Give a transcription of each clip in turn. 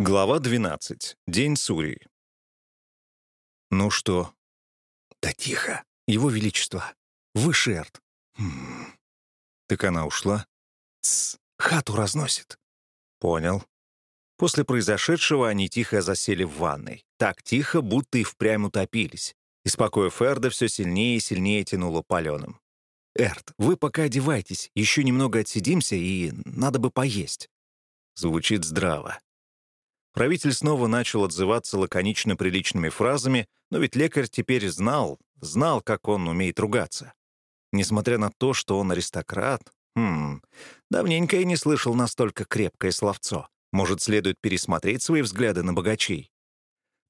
Глава 12. День Сурии. «Ну что?» «Да тихо, Его Величество. Вы Шерт». Хм. «Так она ушла?» «Тсс, хату разносит». «Понял». После произошедшего они тихо засели в ванной. Так тихо, будто и впрямь утопились. Из покоя Ферда все сильнее и сильнее тянуло паленым. «Эрт, вы пока одевайтесь, еще немного отсидимся, и надо бы поесть». Звучит здраво. Правитель снова начал отзываться лаконично приличными фразами, но ведь лекарь теперь знал, знал, как он умеет ругаться. Несмотря на то, что он аристократ, хм, давненько я не слышал настолько крепкое словцо. Может, следует пересмотреть свои взгляды на богачей?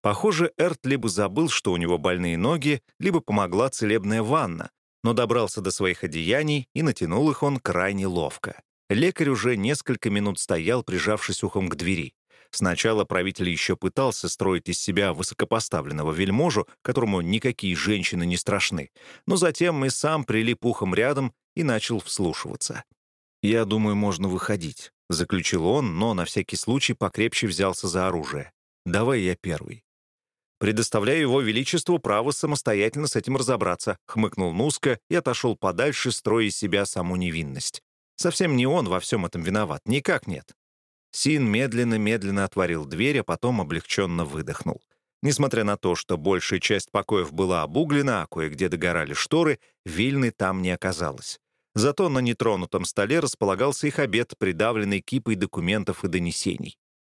Похоже, Эрт либо забыл, что у него больные ноги, либо помогла целебная ванна, но добрался до своих одеяний и натянул их он крайне ловко. Лекарь уже несколько минут стоял, прижавшись ухом к двери. Сначала правитель еще пытался строить из себя высокопоставленного вельможу, которому никакие женщины не страшны, но затем и сам прилип ухом рядом и начал вслушиваться. «Я думаю, можно выходить», — заключил он, но на всякий случай покрепче взялся за оружие. «Давай я первый». «Предоставляю его величеству право самостоятельно с этим разобраться», — хмыкнул Нуска и отошел подальше, строя из себя саму невинность. Совсем не он во всем этом виноват, никак нет. Син медленно-медленно отворил дверь, а потом облегченно выдохнул. Несмотря на то, что большая часть покоев была обуглена, а кое-где догорали шторы, Вильны там не оказалось. Зато на нетронутом столе располагался их обед, придавленный кипой документов и донесений.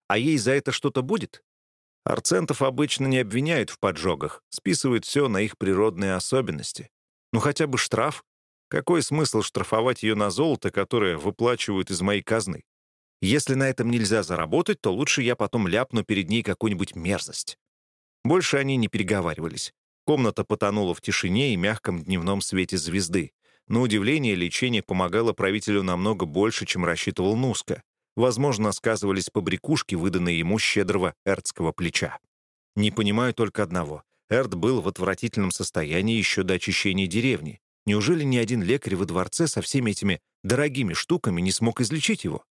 А ей за это что-то будет? Арцентов обычно не обвиняют в поджогах, списывают все на их природные особенности. Ну хотя бы штраф. Какой смысл штрафовать ее на золото, которое выплачивают из моей казны? Если на этом нельзя заработать, то лучше я потом ляпну перед ней какую-нибудь мерзость. Больше они не переговаривались. Комната потонула в тишине и мягком дневном свете звезды. На удивление, лечение помогало правителю намного больше, чем рассчитывал Нуска. Возможно, сказывались побрякушки, выданные ему щедрого эртского плеча. Не понимаю только одного. Эрт был в отвратительном состоянии еще до очищения деревни. Неужели ни один лекарь во дворце со всеми этими дорогими штуками не смог излечить его?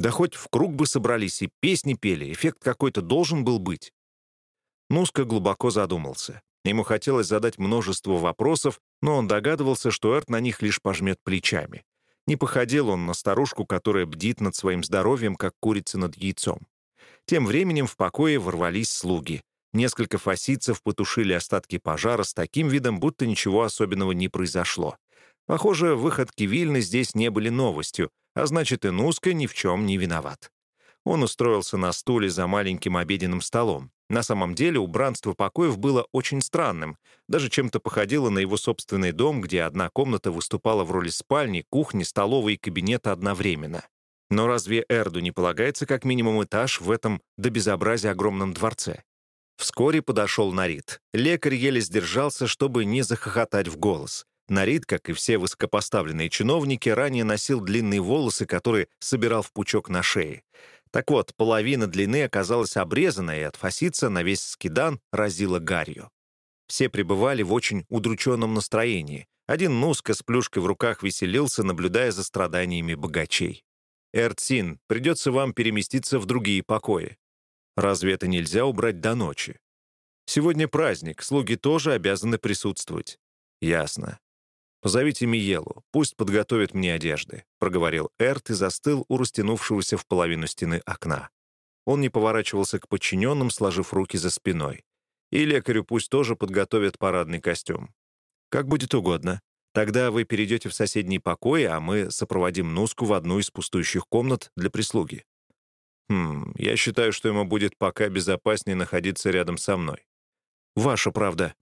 Да хоть в круг бы собрались и песни пели, эффект какой-то должен был быть. Нуска глубоко задумался. Ему хотелось задать множество вопросов, но он догадывался, что Эрт на них лишь пожмет плечами. Не походил он на старушку, которая бдит над своим здоровьем, как курица над яйцом. Тем временем в покое ворвались слуги. Несколько фасицев потушили остатки пожара с таким видом, будто ничего особенного не произошло. Похоже, выходки Вильны здесь не были новостью, а значит, и Нуска ни в чем не виноват. Он устроился на стуле за маленьким обеденным столом. На самом деле убранство покоев было очень странным, даже чем-то походило на его собственный дом, где одна комната выступала в роли спальни, кухни, столовой и кабинета одновременно. Но разве Эрду не полагается как минимум этаж в этом до безобразия огромном дворце? Вскоре подошел Нарит. Лекарь еле сдержался, чтобы не захохотать в голос. Нарид, как и все высокопоставленные чиновники, ранее носил длинные волосы, которые собирал в пучок на шее. Так вот, половина длины оказалась обрезана, и от фасица на весь скидан разила гарью. Все пребывали в очень удрученном настроении. Один Нуска с плюшкой в руках веселился, наблюдая за страданиями богачей. «Эртсин, придется вам переместиться в другие покои. Разве это нельзя убрать до ночи? Сегодня праздник, слуги тоже обязаны присутствовать». «Ясно. «Позовите Миелу, пусть подготовит мне одежды», — проговорил Эрт и застыл у растянувшегося в половину стены окна. Он не поворачивался к подчиненным, сложив руки за спиной. «И лекарю пусть тоже подготовят парадный костюм». «Как будет угодно. Тогда вы перейдете в соседние покои, а мы сопроводим Нуску в одну из пустующих комнат для прислуги». «Хм, я считаю, что ему будет пока безопаснее находиться рядом со мной». «Ваша правда»,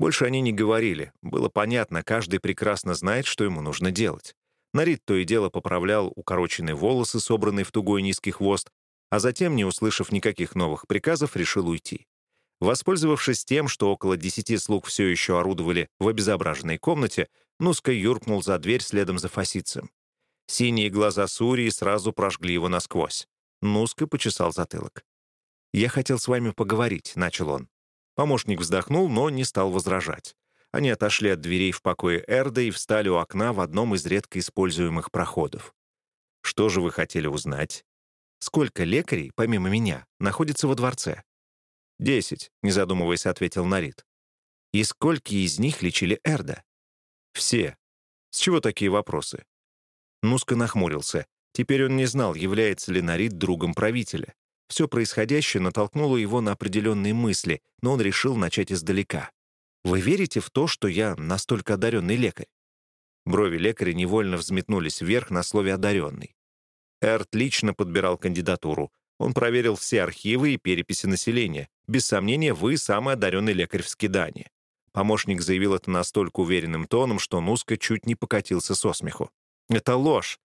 больше они не говорили. Было понятно, каждый прекрасно знает, что ему нужно делать. Нарид то и дело поправлял укороченные волосы, собранные в тугой низкий хвост, а затем, не услышав никаких новых приказов, решил уйти. Воспользовавшись тем, что около десяти слуг все еще орудовали в обезображенной комнате, Нуска юркнул за дверь следом за фасицем. Синие глаза Сурии сразу прожгли его насквозь. Нуска почесал затылок. «Я хотел с вами поговорить», — начал он. Помощник вздохнул, но не стал возражать. Они отошли от дверей в покое Эрда и встали у окна в одном из редко используемых проходов. «Что же вы хотели узнать?» сколько лекарей, помимо меня, находится во дворце?» «Десять», — не задумываясь, ответил Нарит. «И сколько из них лечили Эрда?» «Все. С чего такие вопросы?» Нуска нахмурился. Теперь он не знал, является ли Нарит другом правителя. Все происходящее натолкнуло его на определенные мысли, но он решил начать издалека. «Вы верите в то, что я настолько одаренный лекарь?» Брови лекаря невольно взметнулись вверх на слове «одаренный». Эрт лично подбирал кандидатуру. Он проверил все архивы и переписи населения. Без сомнения, вы самый одаренный лекарь в Скидане. Помощник заявил это настолько уверенным тоном, что Нуска чуть не покатился со смеху. «Это ложь.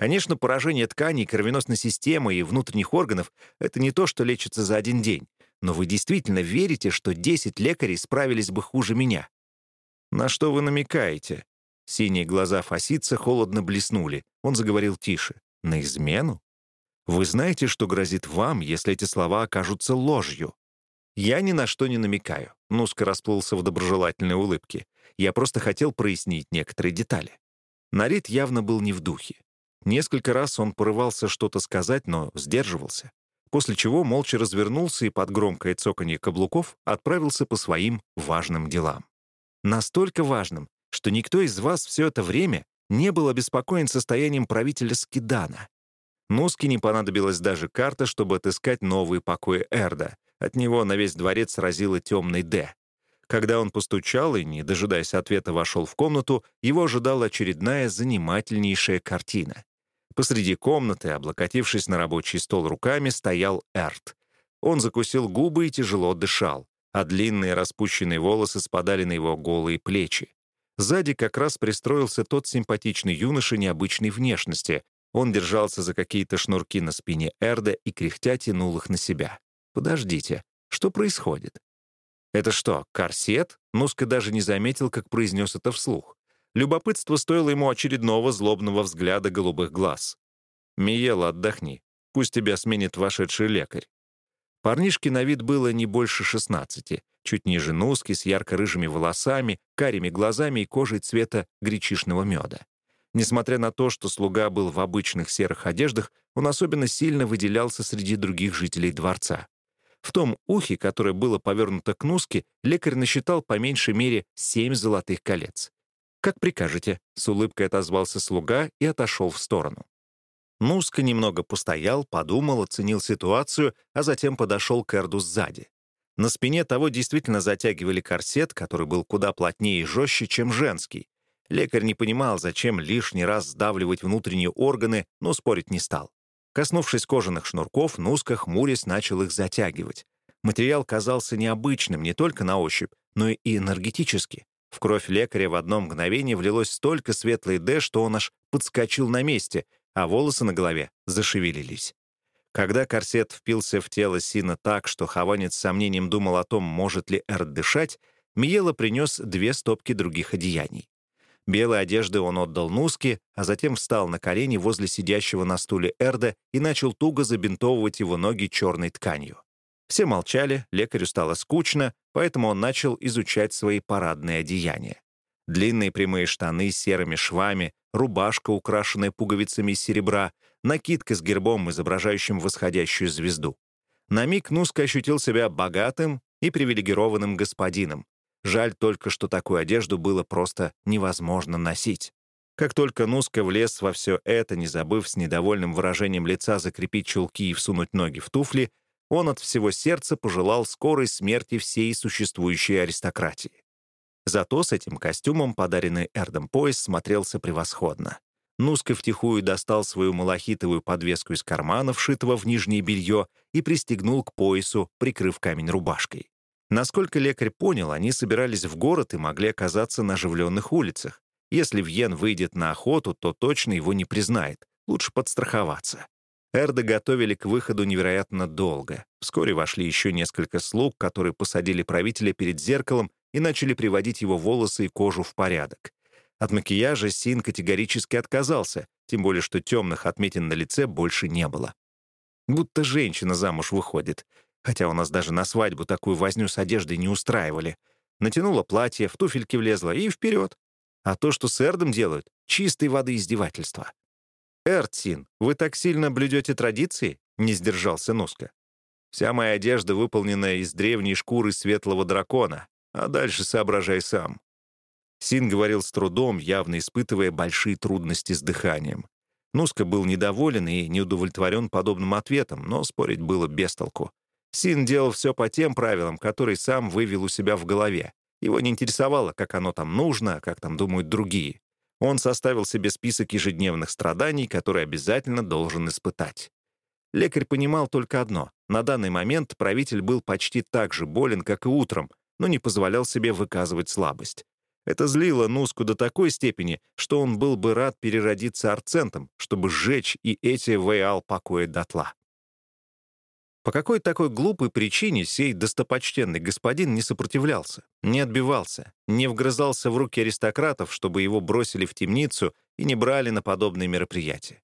Конечно, поражение тканей, кровеносной системы и внутренних органов — это не то, что лечится за один день. Но вы действительно верите, что 10 лекарей справились бы хуже меня? На что вы намекаете? Синие глаза Фасица холодно блеснули. Он заговорил тише. На измену? Вы знаете, что грозит вам, если эти слова окажутся ложью? Я ни на что не намекаю. Нуска расплылся в доброжелательной улыбке. Я просто хотел прояснить некоторые детали. Нарит явно был не в духе. Несколько раз он порывался что-то сказать, но сдерживался, после чего молча развернулся и под громкое цоканье каблуков отправился по своим важным делам. Настолько важным, что никто из вас все это время не был обеспокоен состоянием правителя Скидана. Нуске не понадобилась даже карта, чтобы отыскать новые покои Эрда. От него на весь дворец сразила темный Д. Когда он постучал и, не дожидаясь ответа, вошел в комнату, его ожидала очередная занимательнейшая картина. Посреди комнаты, облокотившись на рабочий стол руками, стоял Эрт. Он закусил губы и тяжело дышал, а длинные распущенные волосы спадали на его голые плечи. Сзади как раз пристроился тот симпатичный юноша необычной внешности. Он держался за какие-то шнурки на спине Эрда и кряхтя тянул их на себя. «Подождите, что происходит?» «Это что, корсет?» Нуска даже не заметил, как произнес это вслух. Любопытство стоило ему очередного злобного взгляда голубых глаз. «Миела, отдохни. Пусть тебя сменит вошедший лекарь». Парнишке на вид было не больше шестнадцати, чуть ниже носки, с ярко-рыжими волосами, карими глазами и кожей цвета гречишного меда. Несмотря на то, что слуга был в обычных серых одеждах, он особенно сильно выделялся среди других жителей дворца. В том ухе, которое было повернуто к нуске, лекарь насчитал по меньшей мере семь золотых колец. «Как прикажете», — с улыбкой отозвался слуга и отошел в сторону. Нуска немного постоял, подумал, оценил ситуацию, а затем подошел к Эрду сзади. На спине того действительно затягивали корсет, который был куда плотнее и жестче, чем женский. Лекарь не понимал, зачем лишний раз сдавливать внутренние органы, но спорить не стал. Коснувшись кожаных шнурков, Нуска, хмурясь, начал их затягивать. Материал казался необычным не только на ощупь, но и энергетически. В кровь лекаря в одно мгновение влилось столько светлой «Д», что он аж подскочил на месте, а волосы на голове зашевелились. Когда корсет впился в тело Сина так, что Хованец с сомнением думал о том, может ли Эрд дышать, Миела принес две стопки других одеяний. Белые одежды он отдал Нуске, а затем встал на колени возле сидящего на стуле Эрда и начал туго забинтовывать его ноги черной тканью. Все молчали, лекарю стало скучно, поэтому он начал изучать свои парадные одеяния. Длинные прямые штаны с серыми швами, рубашка, украшенная пуговицами из серебра, накидка с гербом, изображающим восходящую звезду. На миг Нуска ощутил себя богатым и привилегированным господином. Жаль только, что такую одежду было просто невозможно носить. Как только Нуска влез во все это, не забыв с недовольным выражением лица закрепить чулки и всунуть ноги в туфли, он от всего сердца пожелал скорой смерти всей существующей аристократии. Зато с этим костюмом подаренный Эрдом пояс смотрелся превосходно. Нуска втихую достал свою малахитовую подвеску из кармана, вшитого в нижнее белье, и пристегнул к поясу, прикрыв камень рубашкой. Насколько лекарь понял, они собирались в город и могли оказаться на оживленных улицах. Если Вьен выйдет на охоту, то точно его не признает. Лучше подстраховаться. Эрда готовили к выходу невероятно долго. Вскоре вошли еще несколько слуг, которые посадили правителя перед зеркалом и начали приводить его волосы и кожу в порядок. От макияжа Син категорически отказался, тем более что темных отметин на лице больше не было. Будто женщина замуж выходит. Хотя у нас даже на свадьбу такую возню с одеждой не устраивали. Натянула платье, в туфельки влезла и вперед. А то, что с Эрдом делают, чистой воды издевательства. «Эртсин, вы так сильно блюдете традиции?» не сдержался Нуска. «Вся моя одежда выполнена из древней шкуры светлого дракона, а дальше соображай сам». Син говорил с трудом, явно испытывая большие трудности с дыханием. Нуска был недоволен и неудовлетворен подобным ответом, но спорить было без толку. Син делал все по тем правилам, которые сам вывел у себя в голове. Его не интересовало, как оно там нужно, как там думают другие. Он составил себе список ежедневных страданий, которые обязательно должен испытать. Лекарь понимал только одно. На данный момент правитель был почти так же болен, как и утром, но не позволял себе выказывать слабость. Это злило Нуску до такой степени, что он был бы рад переродиться арцентом, чтобы сжечь и эти Вейал покоя дотла. По какой такой глупой причине сей достопочтенный господин не сопротивлялся, не отбивался, не вгрызался в руки аристократов, чтобы его бросили в темницу и не брали на подобные мероприятия?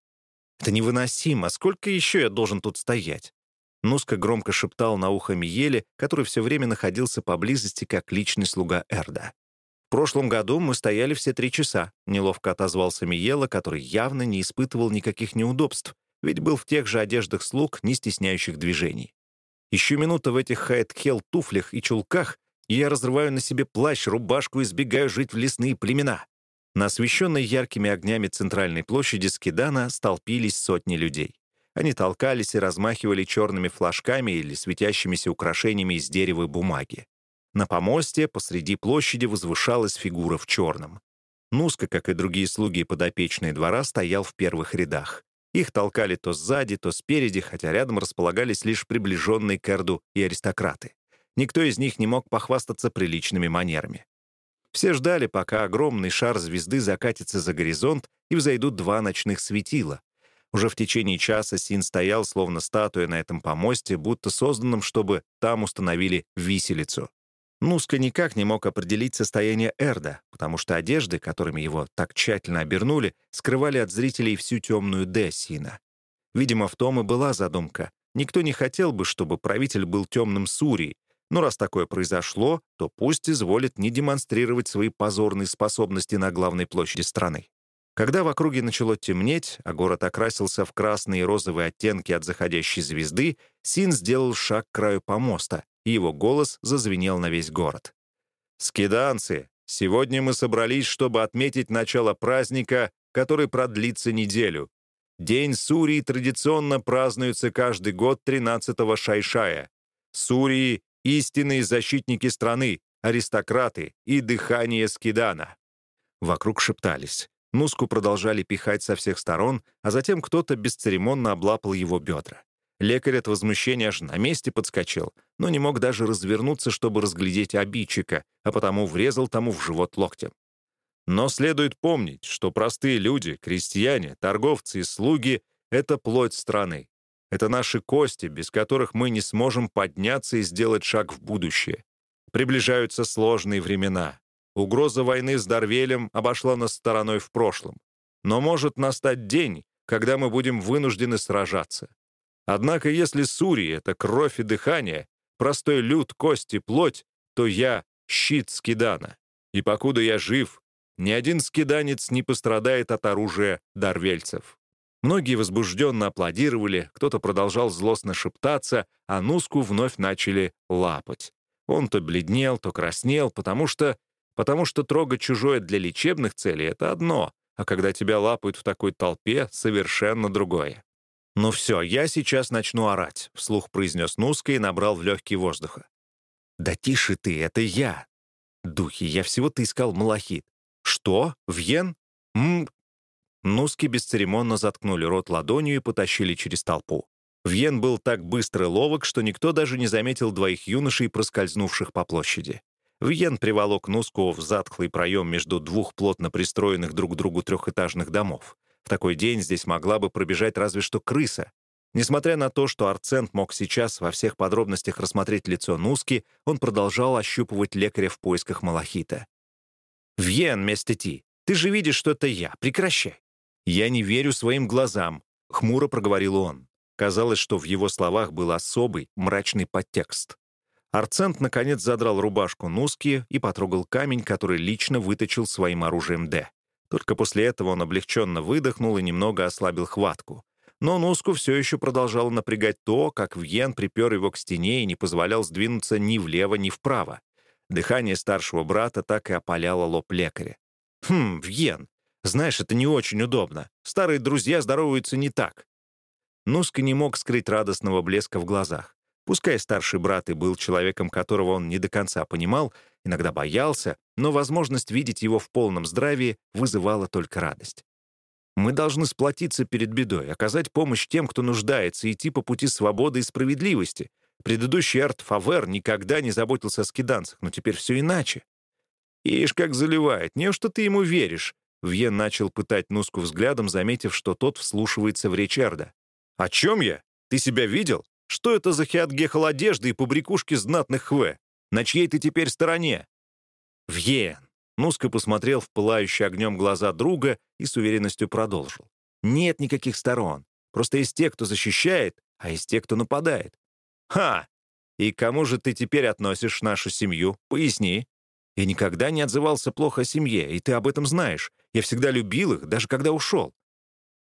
Это невыносимо. Сколько еще я должен тут стоять? Нуска громко шептал на ухо Миеле, который все время находился поблизости как личный слуга Эрда. «В прошлом году мы стояли все три часа», — неловко отозвался Миела, который явно не испытывал никаких неудобств, ведь был в тех же одеждах слуг, не стесняющих движений. Еще минута в этих хайт-хелл туфлях и чулках, и я разрываю на себе плащ, рубашку и сбегаю жить в лесные племена. На освещенной яркими огнями центральной площади Скидана столпились сотни людей. Они толкались и размахивали черными флажками или светящимися украшениями из дерева и бумаги. На помосте посреди площади возвышалась фигура в черном. Нуска, как и другие слуги подопечные двора, стоял в первых рядах. Их толкали то сзади, то спереди, хотя рядом располагались лишь приближенные к Эрду и аристократы. Никто из них не мог похвастаться приличными манерами. Все ждали, пока огромный шар звезды закатится за горизонт и взойдут два ночных светила. Уже в течение часа Син стоял, словно статуя на этом помосте, будто созданном, чтобы там установили виселицу. Нуска никак не мог определить состояние Эрда, потому что одежды, которыми его так тщательно обернули, скрывали от зрителей всю темную Д Сина. Видимо, в том и была задумка. Никто не хотел бы, чтобы правитель был темным Сурией, но раз такое произошло, то пусть изволит не демонстрировать свои позорные способности на главной площади страны. Когда в округе начало темнеть, а город окрасился в красные и розовые оттенки от заходящей звезды, Син сделал шаг к краю помоста, и его голос зазвенел на весь город. «Скиданцы, сегодня мы собрались, чтобы отметить начало праздника, который продлится неделю. День Сурии традиционно празднуется каждый год 13-го Шайшая. Сурии — истинные защитники страны, аристократы и дыхание Скидана». Вокруг шептались. Нуску продолжали пихать со всех сторон, а затем кто-то бесцеремонно облапал его бедра. Лекарь от возмущения аж на месте подскочил, но не мог даже развернуться, чтобы разглядеть обидчика, а потому врезал тому в живот локтем. Но следует помнить, что простые люди, крестьяне, торговцы и слуги — это плоть страны. Это наши кости, без которых мы не сможем подняться и сделать шаг в будущее. Приближаются сложные времена. Угроза войны с Дарвелем обошла нас стороной в прошлом. Но может настать день, когда мы будем вынуждены сражаться. Однако если Сури — это кровь и дыхание, простой люд, кости, плоть, то я — щит Скидана. И покуда я жив, ни один скиданец не пострадает от оружия дарвельцев. Многие возбужденно аплодировали, кто-то продолжал злостно шептаться, а Нуску вновь начали лапать. Он то бледнел, то краснел, потому что... потому что трогать чужое для лечебных целей — это одно, а когда тебя лапают в такой толпе — совершенно другое. «Ну все, я сейчас начну орать», — вслух произнес Нуска и набрал в легкие воздуха. «Да тише ты, это я!» «Духи, я всего-то искал малахит». «Что? Вьен? М...» Нуски бесцеремонно заткнули рот ладонью и потащили через толпу. Вьен был так быстро и ловок, что никто даже не заметил двоих юношей, проскользнувших по площади. Вьен приволок Нуску в затхлый проем между двух плотно пристроенных друг к другу трехэтажных домов. В такой день здесь могла бы пробежать разве что крыса. Несмотря на то, что Арцент мог сейчас во всех подробностях рассмотреть лицо Нуски, он продолжал ощупывать лекаря в поисках малахита. «Вьен, Местети, ты же видишь, что это я. Прекращай». «Я не верю своим глазам», — хмуро проговорил он. Казалось, что в его словах был особый, мрачный подтекст. Арцент, наконец, задрал рубашку Нуски и потрогал камень, который лично выточил своим оружием Д. Только после этого он облегченно выдохнул и немного ослабил хватку. но Нуску все еще продолжало напрягать то, как Вьен припер его к стене и не позволял сдвинуться ни влево, ни вправо. Дыхание старшего брата так и опаляло лоб лекаря. «Хм, Вьен, знаешь, это не очень удобно. Старые друзья здороваются не так». Нуска не мог скрыть радостного блеска в глазах. Пускай старший брат и был человеком, которого он не до конца понимал, иногда боялся, но возможность видеть его в полном здравии вызывала только радость. Мы должны сплотиться перед бедой, оказать помощь тем, кто нуждается, идти по пути свободы и справедливости. Предыдущий Арт Фавер никогда не заботился о скиданцах, но теперь все иначе. Ишь, как заливает, неужто ты ему веришь? Вьен начал пытать Нуску взглядом, заметив, что тот вслушивается в речь Эрда. «О чем я? Ты себя видел? Что это за хиатгехал одежды и побрякушки знатных хве? На чьей ты теперь стороне?» «Вьен!» Нуска посмотрел в пылающие огнем глаза друга и с уверенностью продолжил. «Нет никаких сторон. Просто есть те, кто защищает, а есть те, кто нападает». «Ха! И кому же ты теперь относишь нашу семью? Поясни». «Я никогда не отзывался плохо о семье, и ты об этом знаешь. Я всегда любил их, даже когда ушел.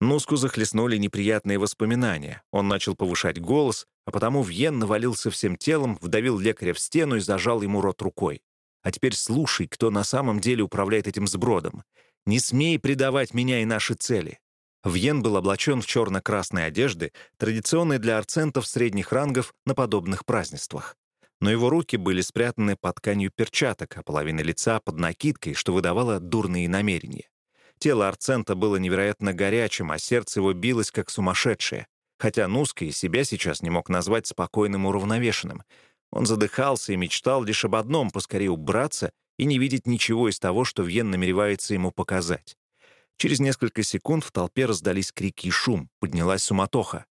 Нуску захлестнули неприятные воспоминания. Он начал повышать голос, а потому Вьен навалился всем телом, вдавил лекаря в стену и зажал ему рот рукой. «А теперь слушай, кто на самом деле управляет этим сбродом. Не смей предавать меня и наши цели». Вьен был облачен в черно-красные одежды, традиционные для арцентов средних рангов на подобных празднествах. Но его руки были спрятаны под тканью перчаток, а половина лица — под накидкой, что выдавало дурные намерения. Тело Арцента было невероятно горячим, а сердце его билось как сумасшедшее. Хотя Нуска и себя сейчас не мог назвать спокойным уравновешенным. Он задыхался и мечтал лишь об одном — поскорее убраться и не видеть ничего из того, что Вьен намеревается ему показать. Через несколько секунд в толпе раздались крики и шум, поднялась суматоха.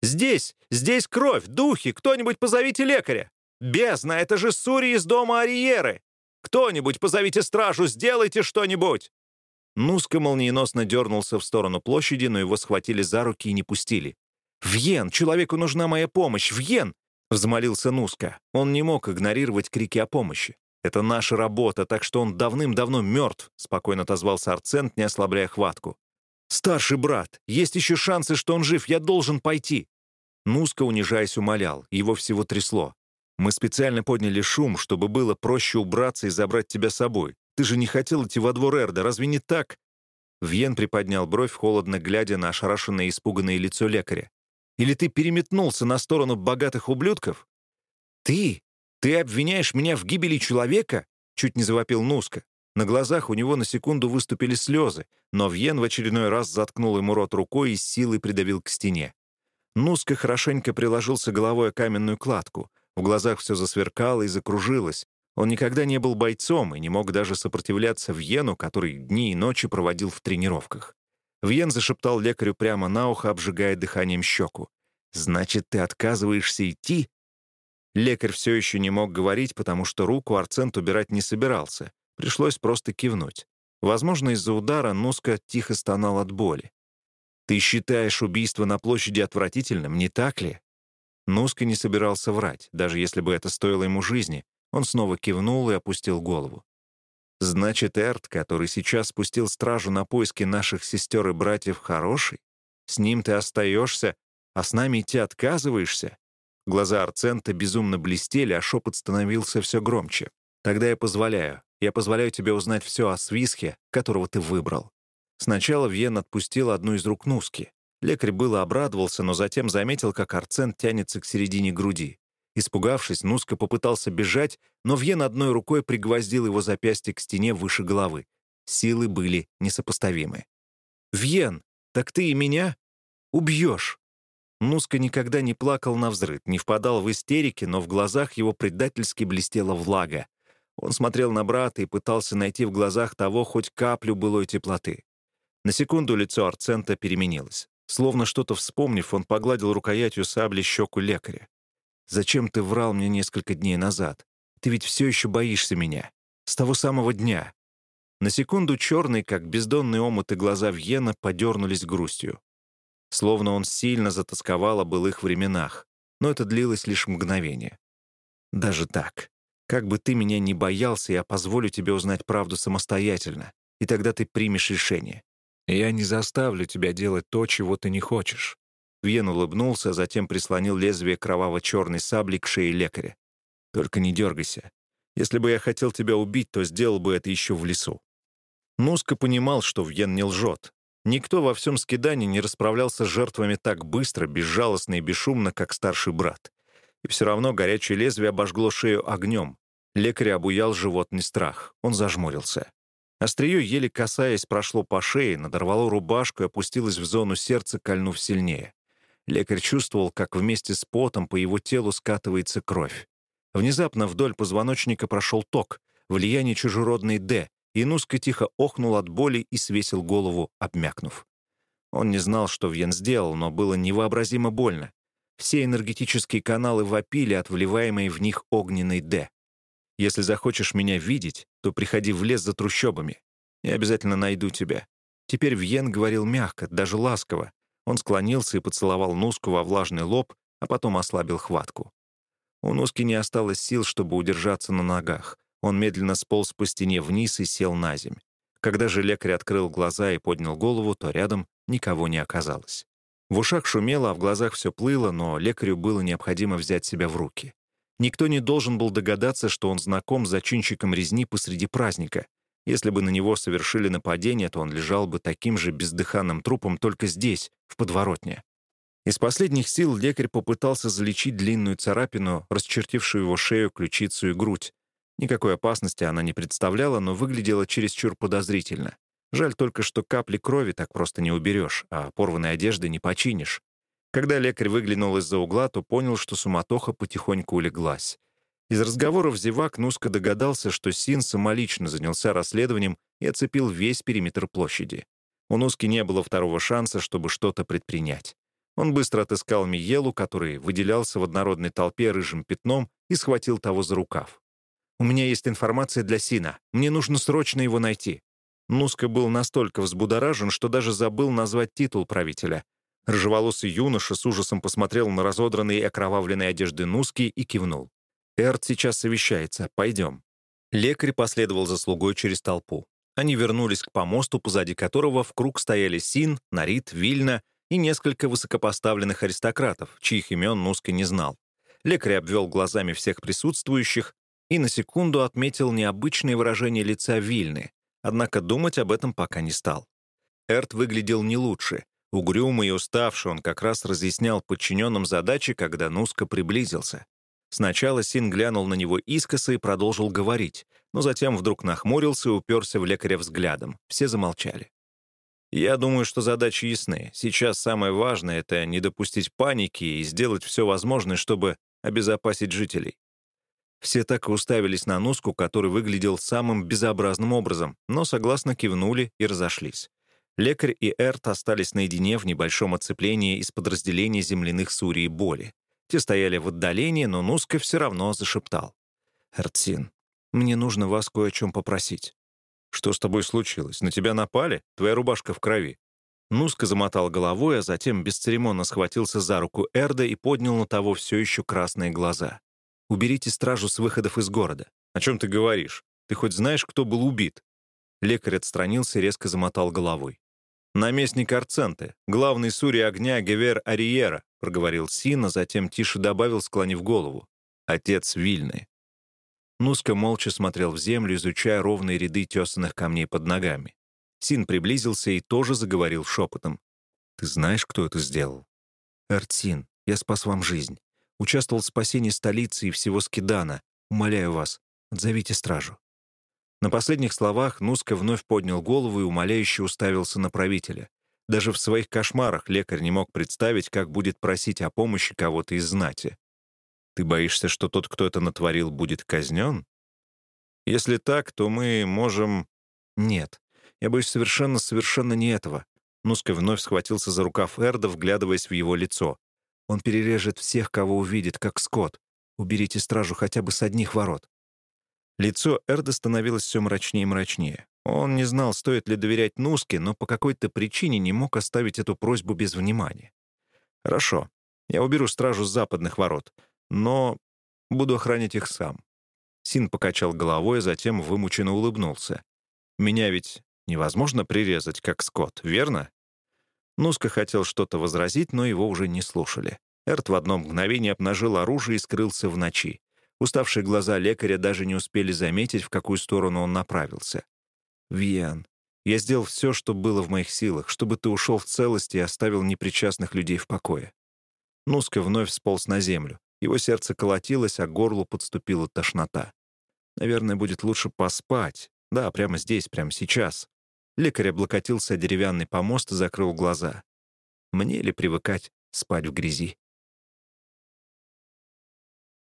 «Здесь! Здесь кровь! Духи! Кто-нибудь позовите лекаря! Бездна! Это же Сури из дома Ариеры! Кто-нибудь позовите стражу! Сделайте что-нибудь!» Нуска молниеносно дернулся в сторону площади, но его схватили за руки и не пустили. «Вьен! Человеку нужна моя помощь! Вьен!» — взмолился Нуска. Он не мог игнорировать крики о помощи. «Это наша работа, так что он давным-давно мертв», — спокойно отозвался Арцент, не ослабляя хватку. «Старший брат, есть еще шансы, что он жив, я должен пойти». Нуска, унижаясь, умолял, его всего трясло. «Мы специально подняли шум, чтобы было проще убраться и забрать тебя с собой. Ты же не хотел идти во двор Эрда, разве не так?» Вьен приподнял бровь, холодно глядя на ошарашенное и испуганное лицо лекаря. «Или ты переметнулся на сторону богатых ублюдков?» «Ты? Ты обвиняешь меня в гибели человека?» Чуть не завопил Нуска. На глазах у него на секунду выступили слезы, но Вьен в очередной раз заткнул ему рот рукой и силой придавил к стене. Нуска хорошенько приложился головой о каменную кладку. В глазах все засверкало и закружилось. Он никогда не был бойцом и не мог даже сопротивляться Вьену, который дни и ночи проводил в тренировках. Вьен зашептал лекарю прямо на ухо, обжигая дыханием щеку. «Значит, ты отказываешься идти?» Лекарь все еще не мог говорить, потому что руку Арцент убирать не собирался. Пришлось просто кивнуть. Возможно, из-за удара Нуска тихо стонал от боли. «Ты считаешь убийство на площади отвратительным, не так ли?» Нуска не собирался врать, даже если бы это стоило ему жизни, он снова кивнул и опустил голову. «Значит, Эрт, который сейчас спустил стражу на поиски наших сестер и братьев, хороший? С ним ты остаешься, а с нами идти отказываешься?» Глаза Арцента безумно блестели, а шепот становился все громче. «Тогда я позволяю. Я позволяю тебе узнать все о Свисхе, которого ты выбрал». Сначала Вьен отпустил одну из рук Нуски. Лекарь было обрадовался, но затем заметил, как Арцент тянется к середине груди. Испугавшись, Нуска попытался бежать, но Вьен одной рукой пригвоздил его запястье к стене выше головы. Силы были несопоставимы. «Вьен, так ты и меня убьешь!» Нуска никогда не плакал на взрыв, не впадал в истерики, но в глазах его предательски блестела влага. Он смотрел на брата и пытался найти в глазах того хоть каплю былой теплоты. На секунду лицо Арцента переменилось. Словно что-то вспомнив, он погладил рукоятью сабли щеку лекаря. Зачем ты врал мне несколько дней назад? Ты ведь все еще боишься меня. С того самого дня». На секунду черные, как бездонные омуты глаза Вьена, подернулись грустью. Словно он сильно затасковал о былых временах, но это длилось лишь мгновение. «Даже так. Как бы ты меня не боялся, я позволю тебе узнать правду самостоятельно, и тогда ты примешь решение. Я не заставлю тебя делать то, чего ты не хочешь. Вьен улыбнулся, затем прислонил лезвие кроваво-черной сабли к шее лекаря. «Только не дергайся. Если бы я хотел тебя убить, то сделал бы это еще в лесу». Нуска понимал, что Вьен не лжет. Никто во всем скидане не расправлялся с жертвами так быстро, безжалостно и бесшумно, как старший брат. И все равно горячее лезвие обожгло шею огнем. Лекаря обуял животный страх. Он зажмурился. Острие, еле касаясь, прошло по шее, надорвало рубашку и опустилось в зону сердца, кольнув сильнее. Лекарь чувствовал, как вместе с потом по его телу скатывается кровь. Внезапно вдоль позвоночника прошел ток, влияние чужеродной «Д», и Нуска тихо охнул от боли и свесил голову, обмякнув. Он не знал, что Вьен сделал, но было невообразимо больно. Все энергетические каналы вопили от вливаемой в них огненной «Д». Если захочешь меня видеть, то приходи в лес за трущобами. Я обязательно найду тебя». Теперь Вьен говорил мягко, даже ласково. Он склонился и поцеловал Нуску во влажный лоб, а потом ослабил хватку. У Нуски не осталось сил, чтобы удержаться на ногах. Он медленно сполз по стене вниз и сел на земь. Когда же лекарь открыл глаза и поднял голову, то рядом никого не оказалось. В ушах шумело, а в глазах все плыло, но лекарю было необходимо взять себя в руки. Никто не должен был догадаться, что он знаком с зачинщиком резни посреди праздника. Если бы на него совершили нападение, то он лежал бы таким же бездыханным трупом только здесь, в подворотне. Из последних сил лекарь попытался залечить длинную царапину, расчертившую его шею, ключицу и грудь. Никакой опасности она не представляла, но выглядела чересчур подозрительно. Жаль только, что капли крови так просто не уберешь, а порванной одежды не починишь. Когда лекарь выглянул из-за угла, то понял, что суматоха потихоньку улеглась. Из разговоров зевак Нуска догадался, что Син самолично занялся расследованием и оцепил весь периметр площади. У Нуски не было второго шанса, чтобы что-то предпринять. Он быстро отыскал Миелу, который выделялся в однородной толпе рыжим пятном, и схватил того за рукав. «У меня есть информация для Сина. Мне нужно срочно его найти». Нуска был настолько взбудоражен, что даже забыл назвать титул правителя. Рыжеволосый юноша с ужасом посмотрел на разодранные и окровавленные одежды Нуски и кивнул. «Эрт сейчас совещается. Пойдем». Лекарь последовал за слугой через толпу. Они вернулись к помосту, позади которого в круг стояли Син, Нарит, Вильна и несколько высокопоставленных аристократов, чьих имен Нуска не знал. Лекарь обвел глазами всех присутствующих и на секунду отметил необычное выражение лица Вильны, однако думать об этом пока не стал. Эрт выглядел не лучше. Угрюмый и уставший, он как раз разъяснял подчиненным задачи, когда Нуска приблизился. Сначала Син глянул на него искоса и продолжил говорить, но затем вдруг нахмурился и уперся в лекаря взглядом. Все замолчали. «Я думаю, что задачи ясны. Сейчас самое важное — это не допустить паники и сделать все возможное, чтобы обезопасить жителей». Все так и уставились на Нуску, который выглядел самым безобразным образом, но согласно кивнули и разошлись. Лекарь и Эрт остались наедине в небольшом оцеплении из подразделения земляных Сурии Боли. Те стояли в отдалении, но Нуска все равно зашептал. «Эртсин, мне нужно вас кое о чем попросить». «Что с тобой случилось? На тебя напали? Твоя рубашка в крови». Нуска замотал головой, а затем бесцеремонно схватился за руку Эрда и поднял на того все еще красные глаза. «Уберите стражу с выходов из города». «О чем ты говоришь? Ты хоть знаешь, кто был убит?» Лекарь отстранился и резко замотал головой. «Наместник Арценты, главный сури огня Гевер Ариера», — проговорил Син, а затем тише добавил, склонив голову. «Отец Вильны». Нуска молча смотрел в землю, изучая ровные ряды тесанных камней под ногами. Син приблизился и тоже заговорил шепотом. «Ты знаешь, кто это сделал?» «Эртсин, я спас вам жизнь. Участвовал в спасении столицы и всего Скидана. Умоляю вас, отзовите стражу». На последних словах Нуска вновь поднял голову и умоляюще уставился на правителя. Даже в своих кошмарах лекарь не мог представить, как будет просить о помощи кого-то из знати. «Ты боишься, что тот, кто это натворил, будет казнен?» «Если так, то мы можем...» «Нет, я боюсь совершенно-совершенно не этого». Нуска вновь схватился за рукав Эрда, вглядываясь в его лицо. «Он перережет всех, кого увидит, как скот. Уберите стражу хотя бы с одних ворот. Лицо Эрда становилось все мрачнее и мрачнее. Он не знал, стоит ли доверять Нуске, но по какой-то причине не мог оставить эту просьбу без внимания. «Хорошо, я уберу стражу с западных ворот, но буду охранять их сам». Син покачал головой, а затем вымученно улыбнулся. «Меня ведь невозможно прирезать, как скот, верно?» Нуска хотел что-то возразить, но его уже не слушали. Эрт в одно мгновение обнажил оружие и скрылся в ночи. Уставшие глаза лекаря даже не успели заметить, в какую сторону он направился. «Виан, я сделал все, что было в моих силах, чтобы ты ушел в целости и оставил непричастных людей в покое». Нуска вновь сполз на землю. Его сердце колотилось, а горлу подступила тошнота. Наверное, будет лучше поспать. Да, прямо здесь, прямо сейчас. Лекарь облокотился о деревянный помост и закрыл глаза. Мне ли привыкать спать в грязи?